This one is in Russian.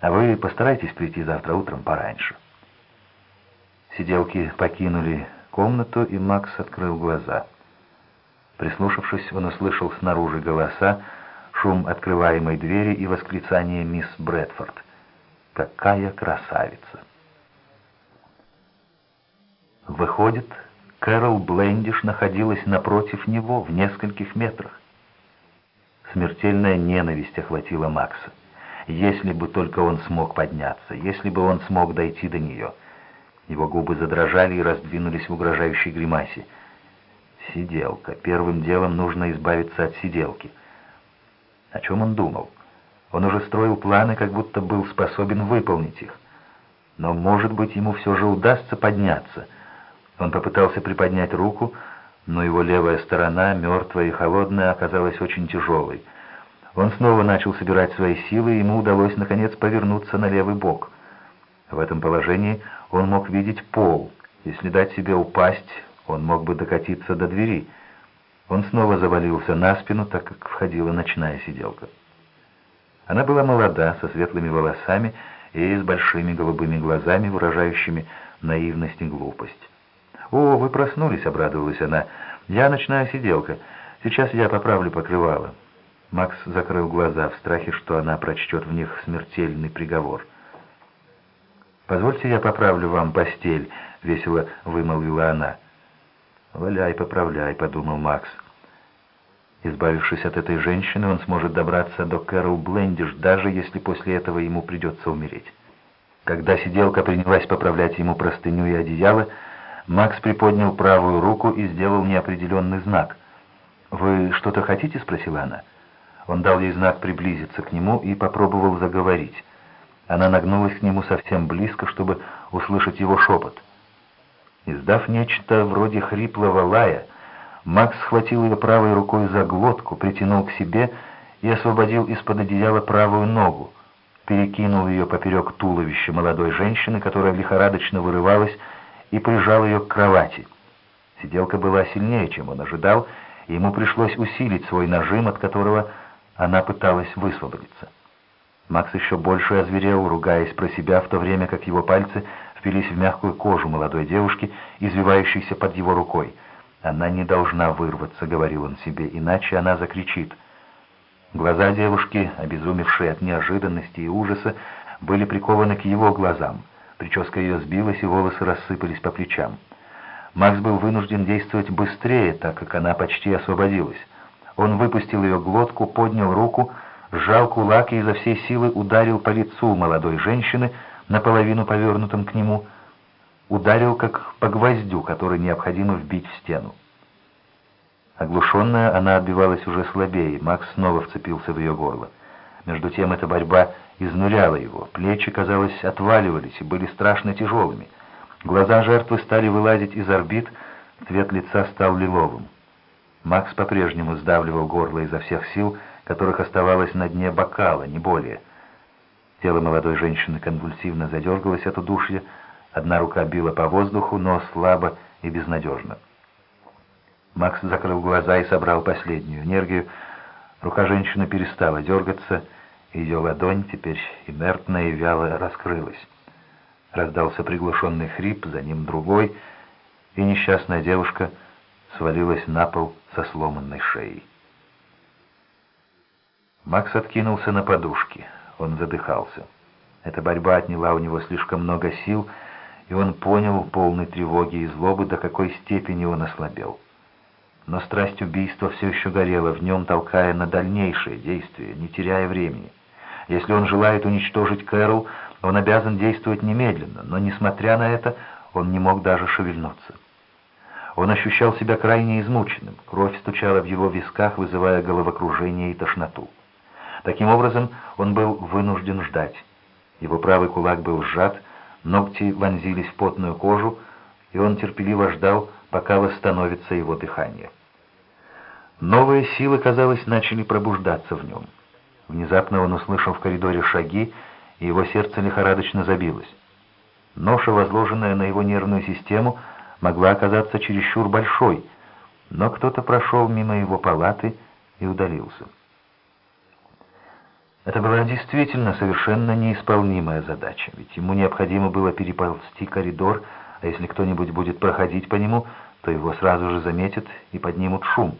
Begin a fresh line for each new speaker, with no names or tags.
А вы постарайтесь прийти завтра утром пораньше». Сиделки покинули комнату, и Макс открыл глаза. Прислушавшись, он услышал снаружи голоса, шум открываемой двери и восклицание мисс Брэдфорд. «Какая красавица!» Выходит, Кэрол Блендиш находилась напротив него в нескольких метрах. Смертельная ненависть охватила Макса. Если бы только он смог подняться, если бы он смог дойти до нее. Его губы задрожали и раздвинулись в угрожающей гримасе. Сиделка. Первым делом нужно избавиться от сиделки. О чем он думал? Он уже строил планы, как будто был способен выполнить их. Но, может быть, ему все же удастся подняться. Он попытался приподнять руку, но его левая сторона, мертвая и холодная, оказалась очень тяжелой. Он снова начал собирать свои силы, и ему удалось, наконец, повернуться на левый бок. В этом положении он мог видеть пол. Если дать себе упасть, он мог бы докатиться до двери. Он снова завалился на спину, так как входила ночная сиделка. Она была молода, со светлыми волосами и с большими голубыми глазами, выражающими наивность и глупость. «О, вы проснулись», — обрадовалась она. «Я ночная сиделка. Сейчас я поправлю покрывало». Макс закрыл глаза в страхе, что она прочтет в них смертельный приговор. «Позвольте я поправлю вам постель», — весело вымолвила она. «Валяй, поправляй», — подумал Макс. Избавившись от этой женщины, он сможет добраться до Кэрол Блендиш, даже если после этого ему придется умереть. Когда сиделка принялась поправлять ему простыню и одеяло, Макс приподнял правую руку и сделал неопределенный знак. «Вы что-то хотите?» — спросила она. Он дал ей знак приблизиться к нему и попробовал заговорить. Она нагнулась к нему совсем близко, чтобы услышать его шепот. Издав нечто вроде хриплого лая, Макс схватил ее правой рукой за глотку, притянул к себе и освободил из-под одеяла правую ногу, перекинул ее поперек туловища молодой женщины, которая лихорадочно вырывалась, и прижал ее к кровати. Сиделка была сильнее, чем он ожидал, и ему пришлось усилить свой нажим, от которого она пыталась высвободиться. Макс еще больше озверел, ругаясь про себя, в то время как его пальцы впились в мягкую кожу молодой девушки, извивающейся под его рукой. «Она не должна вырваться», — говорил он себе, — «иначе она закричит». Глаза девушки, обезумевшие от неожиданности и ужаса, были прикованы к его глазам. Прическа ее сбилась, и волосы рассыпались по плечам. Макс был вынужден действовать быстрее, так как она почти освободилась. Он выпустил ее глотку, поднял руку, сжал кулак и изо всей силы ударил по лицу молодой женщины, наполовину повернутым к нему, ударил как по гвоздю, который необходимо вбить в стену. Оглушенная, она отбивалась уже слабее, Макс снова вцепился в ее горло. Между тем эта борьба изнуряла его, плечи, казалось, отваливались и были страшно тяжелыми. Глаза жертвы стали вылазить из орбит, цвет лица стал лиловым. Макс по-прежнему сдавливал горло изо всех сил, которых оставалось на дне бокала, не более. Тело молодой женщины конвульсивно задергалось от удушья, одна рука била по воздуху, но слабо и безнадежно. Макс закрыл глаза и собрал последнюю энергию. Рука женщины перестала дергаться, ее ладонь, теперь инертная и вяло, раскрылась. Раздался приглушенный хрип, за ним другой, и несчастная девушка свалилась на пол со сломанной шеей. Макс откинулся на подушки. Он задыхался. Эта борьба отняла у него слишком много сил, и он понял, полной тревоги и злобы, до какой степени он ослабел. Но страсть убийства все еще горела в нем, толкая на дальнейшие действия, не теряя времени. Если он желает уничтожить Кэрол, он обязан действовать немедленно, но, несмотря на это, он не мог даже шевельнуться. Он ощущал себя крайне измученным, кровь стучала в его висках, вызывая головокружение и тошноту. Таким образом, он был вынужден ждать. Его правый кулак был сжат, ногти вонзились в потную кожу, и он терпеливо ждал, пока восстановится его дыхание. Новые силы, казалось, начали пробуждаться в нем. Внезапно он услышал в коридоре шаги, и его сердце лихорадочно забилось. Ноша, возложенная на его нервную систему, могла оказаться чересчур большой, но кто-то прошел мимо его палаты и удалился. Это была действительно совершенно неисполнимая задача, ведь ему необходимо было переползти коридор, а если кто-нибудь будет проходить по нему, то его сразу же заметят и поднимут шум.